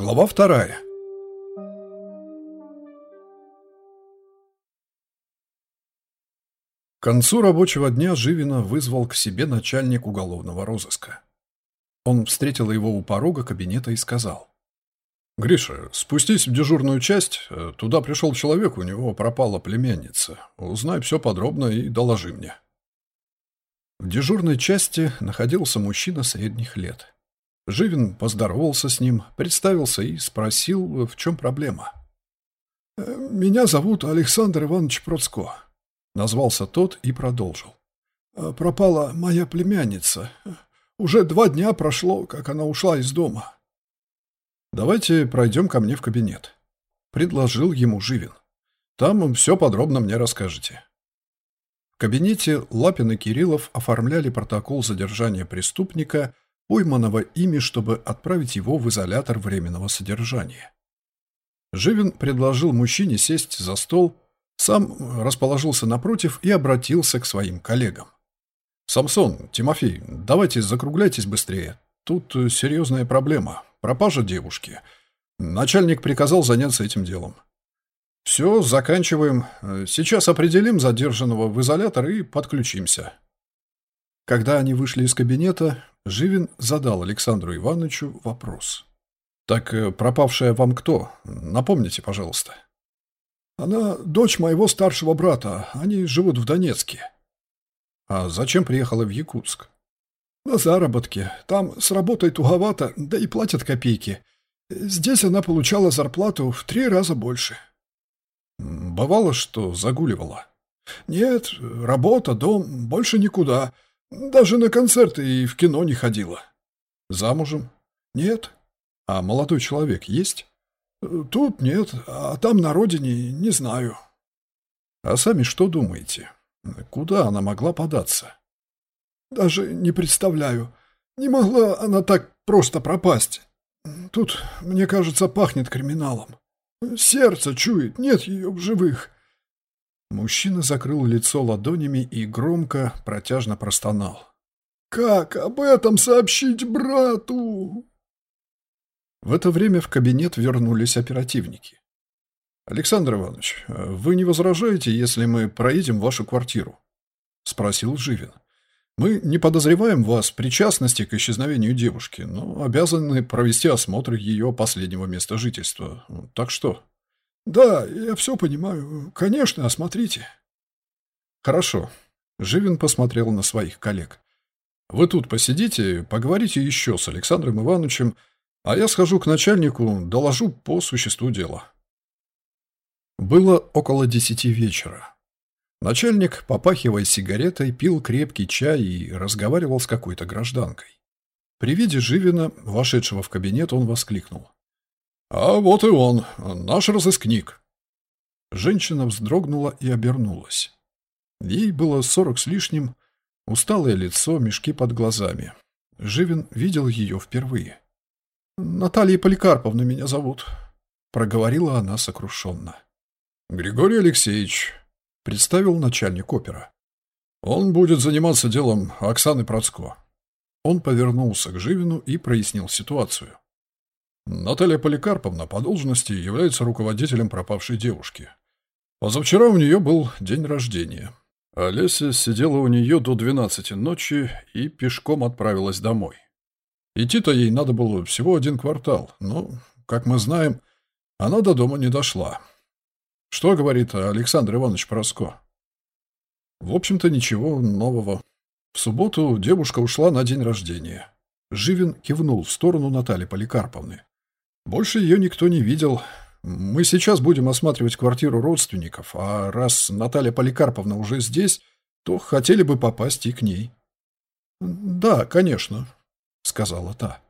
Глава вторая. К концу рабочего дня Живина вызвал к себе начальник уголовного розыска. Он встретил его у порога кабинета и сказал. «Гриша, спустись в дежурную часть. Туда пришел человек, у него пропала племянница. Узнай все подробно и доложи мне». В дежурной части находился мужчина средних лет. Живин поздоровался с ним, представился и спросил, в чем проблема. «Меня зовут Александр Иванович Процко», — назвался тот и продолжил. «Пропала моя племянница. Уже два дня прошло, как она ушла из дома». «Давайте пройдем ко мне в кабинет», — предложил ему Живин. «Там все подробно мне расскажете». В кабинете Лапин и Кириллов оформляли протокол задержания преступника — пойманного ими, чтобы отправить его в изолятор временного содержания. Живин предложил мужчине сесть за стол, сам расположился напротив и обратился к своим коллегам. «Самсон, Тимофей, давайте закругляйтесь быстрее. Тут серьезная проблема. Пропажа девушки. Начальник приказал заняться этим делом. Все, заканчиваем. Сейчас определим задержанного в изолятор и подключимся». Когда они вышли из кабинета, Живин задал Александру Ивановичу вопрос. «Так э, пропавшая вам кто? Напомните, пожалуйста». «Она дочь моего старшего брата. Они живут в Донецке». «А зачем приехала в Якутск?» «На заработки. Там с работой туговато, да и платят копейки. Здесь она получала зарплату в три раза больше». «Бывало, что загуливала?» «Нет, работа, дом, больше никуда». Даже на концерты и в кино не ходила. Замужем? Нет. А молодой человек есть? Тут нет, а там на родине не знаю. А сами что думаете? Куда она могла податься? Даже не представляю. Не могла она так просто пропасть. Тут, мне кажется, пахнет криминалом. Сердце чует, нет ее в живых. Мужчина закрыл лицо ладонями и громко, протяжно простонал. «Как об этом сообщить брату?» В это время в кабинет вернулись оперативники. «Александр Иванович, вы не возражаете, если мы проедем вашу квартиру?» — спросил Живин. «Мы не подозреваем вас в причастности к исчезновению девушки, но обязаны провести осмотр ее последнего места жительства. Так что?» «Да, я все понимаю. Конечно, осмотрите». «Хорошо». Живин посмотрел на своих коллег. «Вы тут посидите, поговорите еще с Александром Ивановичем, а я схожу к начальнику, доложу по существу дела». Было около десяти вечера. Начальник, попахивая сигаретой, пил крепкий чай и разговаривал с какой-то гражданкой. При виде Живина, вошедшего в кабинет, он воскликнул. «А вот и он, наш разыскник». Женщина вздрогнула и обернулась. Ей было сорок с лишним, усталое лицо, мешки под глазами. Живин видел ее впервые. «Наталья Поликарповна меня зовут», — проговорила она сокрушенно. «Григорий Алексеевич», — представил начальник опера. «Он будет заниматься делом Оксаны Процко». Он повернулся к Живину и прояснил ситуацию. Наталья Поликарповна по должности является руководителем пропавшей девушки. Позавчера у нее был день рождения. Олеся сидела у нее до 12 ночи и пешком отправилась домой. Идти-то ей надо было всего один квартал, но, как мы знаем, она до дома не дошла. Что говорит Александр Иванович Проско? В общем-то, ничего нового. В субботу девушка ушла на день рождения. Живин кивнул в сторону Натальи Поликарповны. Больше ее никто не видел. Мы сейчас будем осматривать квартиру родственников, а раз Наталья Поликарповна уже здесь, то хотели бы попасть и к ней. «Да, конечно», — сказала та.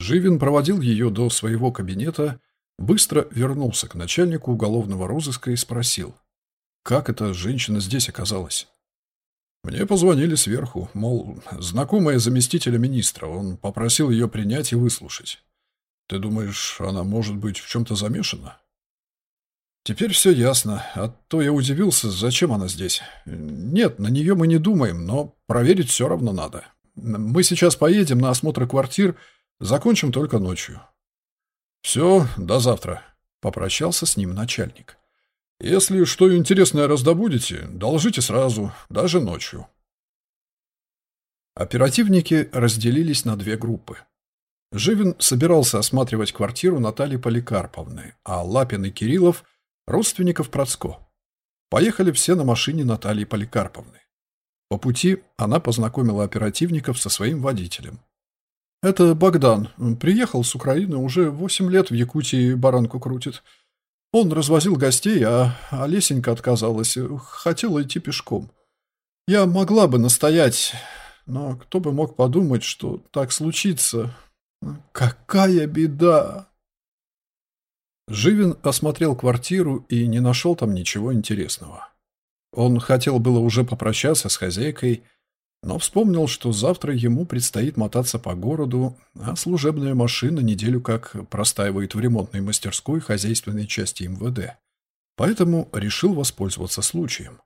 Живин проводил ее до своего кабинета, быстро вернулся к начальнику уголовного розыска и спросил, как эта женщина здесь оказалась. Мне позвонили сверху, мол, знакомая заместителя министра, он попросил ее принять и выслушать. Ты думаешь, она может быть в чем-то замешана? Теперь все ясно. А то я удивился, зачем она здесь. Нет, на нее мы не думаем, но проверить все равно надо. Мы сейчас поедем на осмотр квартир, закончим только ночью. Все, до завтра, попрощался с ним начальник. Если что интересное раздобудете, должите сразу, даже ночью. Оперативники разделились на две группы. Живин собирался осматривать квартиру Натальи Поликарповны, а Лапин и Кириллов – родственников Процко. Поехали все на машине Натальи Поликарповны. По пути она познакомила оперативников со своим водителем. «Это Богдан. Приехал с Украины, уже восемь лет в Якутии баранку крутит. Он развозил гостей, а Олесенька отказалась, хотела идти пешком. Я могла бы настоять, но кто бы мог подумать, что так случится. Какая беда!» Живин осмотрел квартиру и не нашел там ничего интересного. Он хотел было уже попрощаться с хозяйкой, но вспомнил, что завтра ему предстоит мотаться по городу, а служебная машина неделю как простаивает в ремонтной мастерской хозяйственной части МВД. Поэтому решил воспользоваться случаем.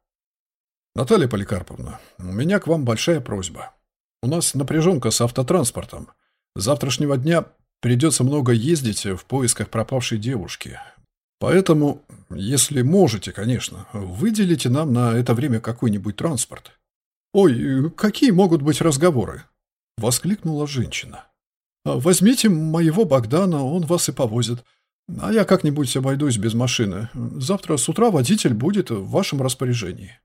«Наталья Поликарповна, у меня к вам большая просьба. У нас напряженка с автотранспортом. Завтрашнего дня придется много ездить в поисках пропавшей девушки. Поэтому, если можете, конечно, выделите нам на это время какой-нибудь транспорт. Ой, какие могут быть разговоры? Воскликнула женщина. Возьмите моего Богдана, он вас и повозит. А я как-нибудь обойдусь без машины. Завтра с утра водитель будет в вашем распоряжении.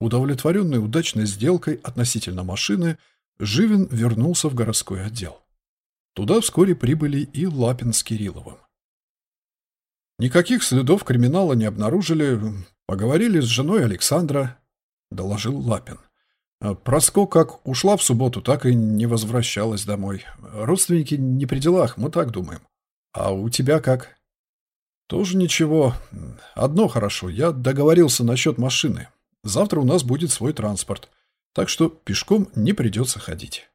Удовлетворенный удачной сделкой относительно машины, Живин вернулся в городской отдел. Туда вскоре прибыли и Лапин с Кирилловым. Никаких следов криминала не обнаружили. Поговорили с женой Александра, доложил Лапин. Проско как ушла в субботу, так и не возвращалась домой. Родственники не при делах, мы так думаем. А у тебя как? Тоже ничего. Одно хорошо, я договорился насчет машины. Завтра у нас будет свой транспорт, так что пешком не придется ходить.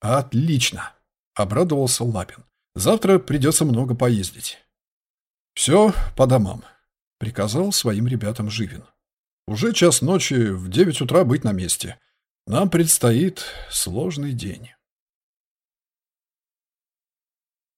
Отлично, обрадовался Лапин. Завтра придется много поездить. «Все по домам», — приказал своим ребятам Живин. «Уже час ночи, в девять утра быть на месте. Нам предстоит сложный день».